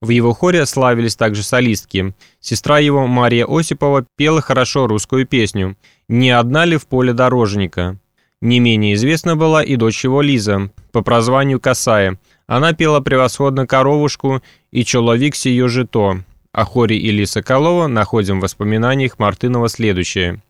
В его хоре славились также солистки. Сестра его, Мария Осипова, пела хорошо русскую песню «Не одна ли в поле дорожника?». Не менее известна была и дочь его Лиза, по прозванию Касая. Она пела превосходно «Коровушку» и «Человек сие жито». О хоре Ильи Соколова находим в воспоминаниях Мартынова следующее –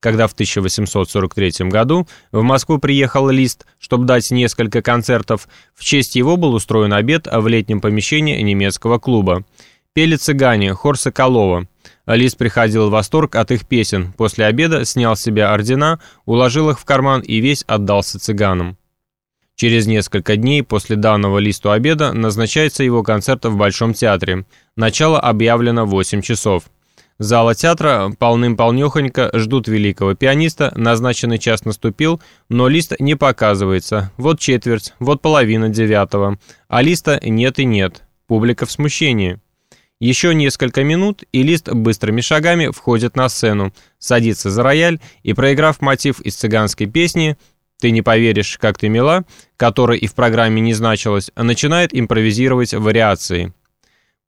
когда в 1843 году в Москву приехал Лист, чтобы дать несколько концертов, в честь его был устроен обед в летнем помещении немецкого клуба. Пели цыгане, хор Соколова. Лист приходил в восторг от их песен. После обеда снял с себя ордена, уложил их в карман и весь отдался цыганам. Через несколько дней после данного листу обеда назначается его концерт в Большом театре. Начало объявлено в 8 часов. Зала театра полным-полнёхонько ждут великого пианиста, назначенный час наступил, но лист не показывается. Вот четверть, вот половина девятого. А листа нет и нет. Публика в смущении. Еще несколько минут, и лист быстрыми шагами входит на сцену, садится за рояль и, проиграв мотив из цыганской песни «Ты не поверишь, как ты мила», которая и в программе не значилась, начинает импровизировать вариации.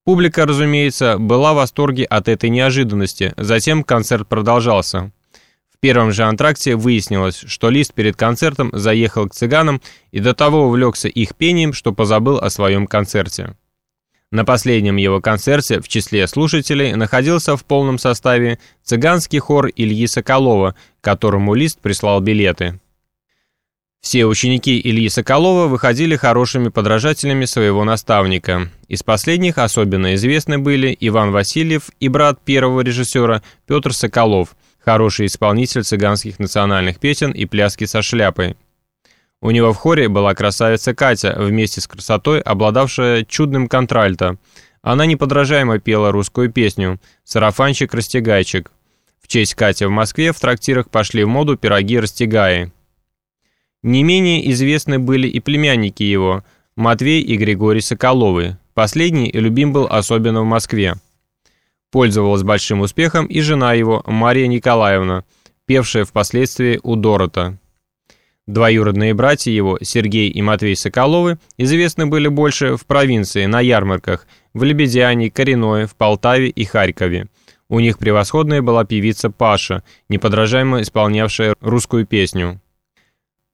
Публика, разумеется, была в восторге от этой неожиданности, затем концерт продолжался. В первом же антракте выяснилось, что Лист перед концертом заехал к цыганам и до того увлекся их пением, что позабыл о своем концерте. На последнем его концерте в числе слушателей находился в полном составе цыганский хор Ильи Соколова, которому Лист прислал билеты. Все ученики Ильи Соколова выходили хорошими подражателями своего наставника. Из последних особенно известны были Иван Васильев и брат первого режиссера Петр Соколов, хороший исполнитель цыганских национальных песен и пляски со шляпой. У него в хоре была красавица Катя, вместе с красотой обладавшая чудным контральто. Она неподражаемо пела русскую песню «Сарафанчик-растягайчик». В честь Кати в Москве в трактирах пошли в моду пироги-растягаи. Не менее известны были и племянники его, Матвей и Григорий Соколовы. Последний любим был особенно в Москве. Пользовалась большим успехом и жена его, Мария Николаевна, певшая впоследствии у Дорота. Двоюродные братья его, Сергей и Матвей Соколовы, известны были больше в провинции, на ярмарках, в Лебедяне, Коренное, в Полтаве и Харькове. У них превосходная была певица Паша, неподражаемо исполнявшая русскую песню.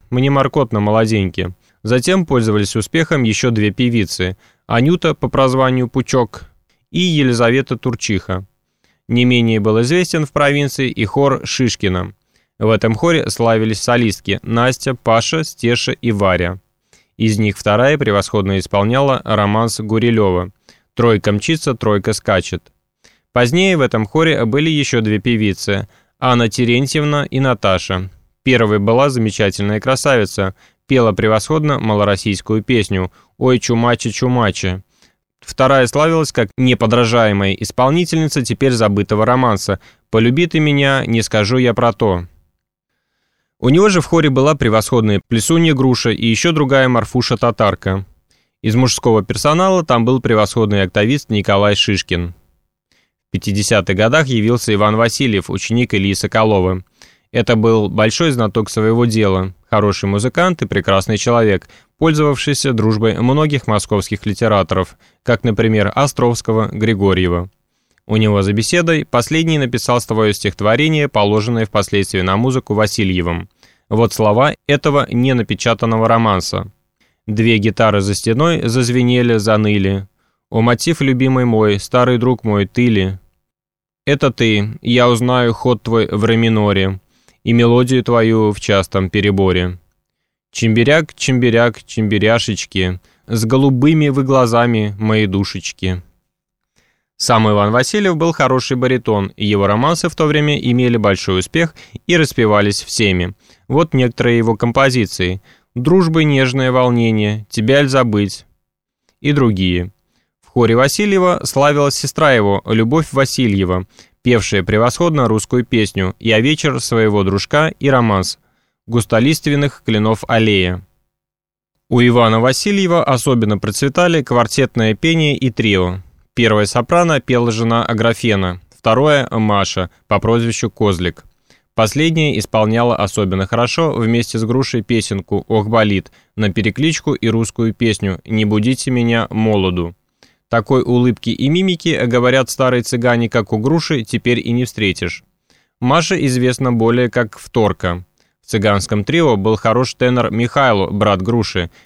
Мне маркотно молоденькие. Затем пользовались успехом еще две певицы. Анюта по прозванию Пучок и Елизавета Турчиха. Не менее был известен в провинции и хор Шишкина. В этом хоре славились солистки Настя, Паша, Стеша и Варя. Из них вторая превосходно исполняла романс Гурилева «Тройка мчится, тройка скачет». Позднее в этом хоре были еще две певицы – Анна Терентьевна и Наташа. Первой была замечательная красавица, пела превосходно малороссийскую песню «Ой, чумачи-чумачи». Вторая славилась как неподражаемая исполнительница теперь забытого романса «Полюби ты меня, не скажу я про то». У него же в хоре была превосходная Плесунья Груша и еще другая Марфуша Татарка. Из мужского персонала там был превосходный октавист Николай Шишкин. В 50-х годах явился Иван Васильев, ученик Ильи Соколова. Это был большой знаток своего дела, хороший музыкант и прекрасный человек, пользовавшийся дружбой многих московских литераторов, как, например, Островского, Григорьева. У него за беседой последний написал свое стихотворение, положенное впоследствии на музыку Васильевым. Вот слова этого ненапечатанного романса. Две гитары за стеной зазвенели, заныли. «О, мотив, любимый мой, старый друг мой, ты ли?» «Это ты, я узнаю ход твой в ре миноре и мелодию твою в частом переборе. Чемберяк, чемберяк, чемберяшечки, с голубыми вы глазами мои душечки. Сам Иван Васильев был хороший баритон, и его романсы в то время имели большой успех и распевались всеми. Вот некоторые его композиции «Дружбы нежное волнение», «Тебя ль забыть» и другие. В хоре Васильева славилась сестра его, Любовь Васильева, певшая превосходно русскую песню «Я вечер своего дружка» и романс «Густолиственных кленов аллея». У Ивана Васильева особенно процветали квартетное пение и трио. Первая сопрано пела жена Аграфена, второе – Маша по прозвищу Козлик. Последняя исполняла особенно хорошо вместе с Грушей песенку «Ох, болит» на перекличку и русскую песню «Не будите меня, молоду». Такой улыбки и мимики, говорят старые цыгане, как у груши, теперь и не встретишь. Маша известна более как вторка. В цыганском трио был хорош тенор Михайло, брат груши,